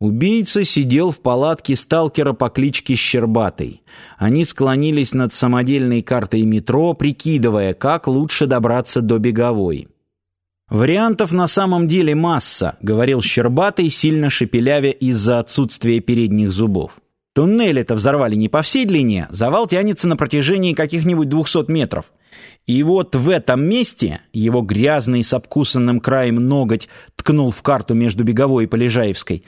Убийца сидел в палатке сталкера по кличке Щербатый. Они склонились над самодельной картой метро, прикидывая, как лучше добраться до Беговой. «Вариантов на самом деле масса», — говорил Щербатый, сильно шепелявя из-за отсутствия передних зубов. Туннели-то взорвали не по всей длине, завал тянется на протяжении каких-нибудь двухсот метров. И вот в этом месте его грязный с обкусанным краем ноготь ткнул в карту между Беговой и Полежаевской.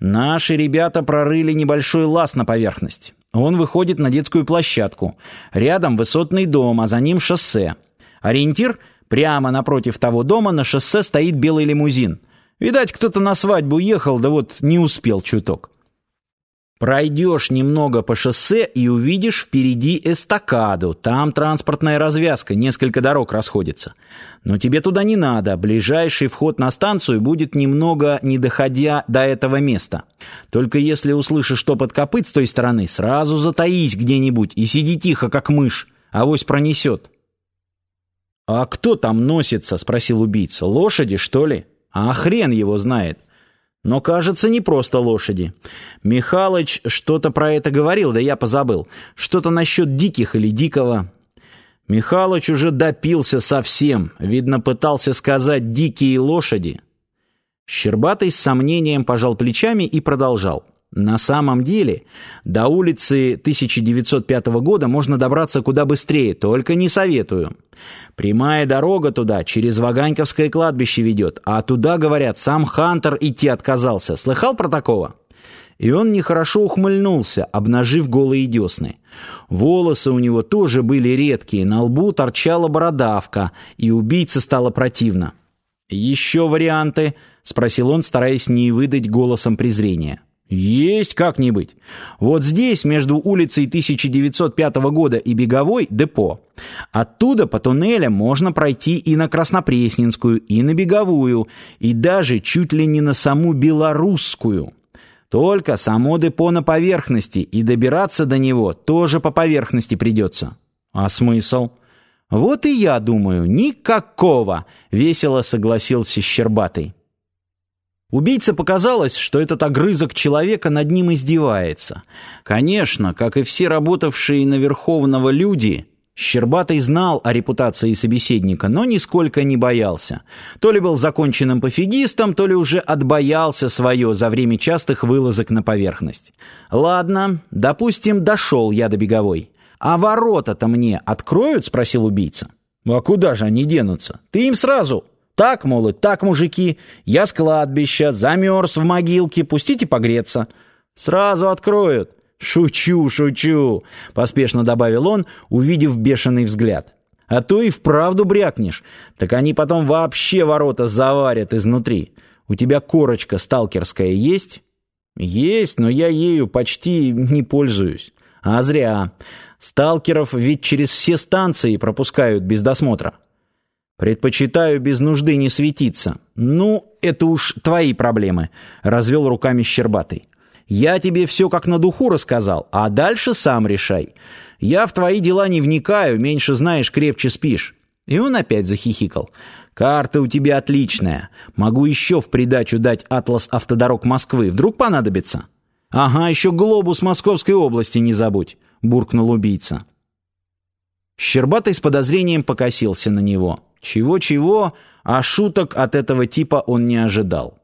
Наши ребята прорыли небольшой лаз на поверхность. Он выходит на детскую площадку. Рядом высотный дом, а за ним шоссе. Ориентир — прямо напротив того дома на шоссе стоит белый лимузин. Видать, кто-то на свадьбу ехал, да вот не успел чуток. Пройдешь немного по шоссе и увидишь впереди эстакаду. Там транспортная развязка, несколько дорог расходятся. Но тебе туда не надо. Ближайший вход на станцию будет немного не доходя до этого места. Только если услышишь топот копыт с той стороны, сразу затаись где-нибудь и сиди тихо, как мышь. Авось пронесет. «А кто там носится?» — спросил убийца. «Лошади, что ли?» «А хрен его знает». Но, кажется, не просто лошади. Михалыч что-то про это говорил, да я позабыл. Что-то насчет диких или дикого. Михалыч уже допился совсем. Видно, пытался сказать «дикие лошади». Щербатый с сомнением пожал плечами и продолжал. На самом деле, до улицы 1905 года можно добраться куда быстрее, только не советую. Прямая дорога туда через Ваганьковское кладбище ведет, а туда, говорят, сам Хантер идти отказался. Слыхал про такого? И он нехорошо ухмыльнулся, обнажив голые десны. Волосы у него тоже были редкие, на лбу торчала бородавка, и убийце стало противно. «Еще варианты?» — спросил он, стараясь не выдать голосом презрения. Есть как-нибудь. Вот здесь, между улицей 1905 года и Беговой, депо. Оттуда по туннелям можно пройти и на Краснопресненскую, и на Беговую, и даже чуть ли не на саму Белорусскую. Только само депо на поверхности, и добираться до него тоже по поверхности придется. А смысл? Вот и я думаю, никакого, весело согласился Щербатый. Убийце показалось, что этот огрызок человека над ним издевается. Конечно, как и все работавшие на Верховного люди, Щербатый знал о репутации собеседника, но нисколько не боялся. То ли был законченным пофигистом, то ли уже отбоялся свое за время частых вылазок на поверхность. «Ладно, допустим, дошел я до беговой. А ворота-то мне откроют?» — спросил убийца. «А куда же они денутся? Ты им сразу так, мол, и так, мужики, я с кладбища, замерз в могилке, пустите погреться. Сразу откроют. Шучу, шучу, поспешно добавил он, увидев бешеный взгляд. А то и вправду брякнешь. Так они потом вообще ворота заварят изнутри. У тебя корочка сталкерская есть? Есть, но я ею почти не пользуюсь. А зря. Сталкеров ведь через все станции пропускают без досмотра. «Предпочитаю без нужды не светиться». «Ну, это уж твои проблемы», — развел руками Щербатый. «Я тебе все как на духу рассказал, а дальше сам решай. Я в твои дела не вникаю, меньше знаешь, крепче спишь». И он опять захихикал. «Карта у тебя отличная. Могу еще в придачу дать атлас автодорог Москвы. Вдруг понадобится?» «Ага, еще глобус Московской области не забудь», — буркнул убийца. Щербатый с подозрением покосился на него. Чего-чего, а шуток от этого типа он не ожидал.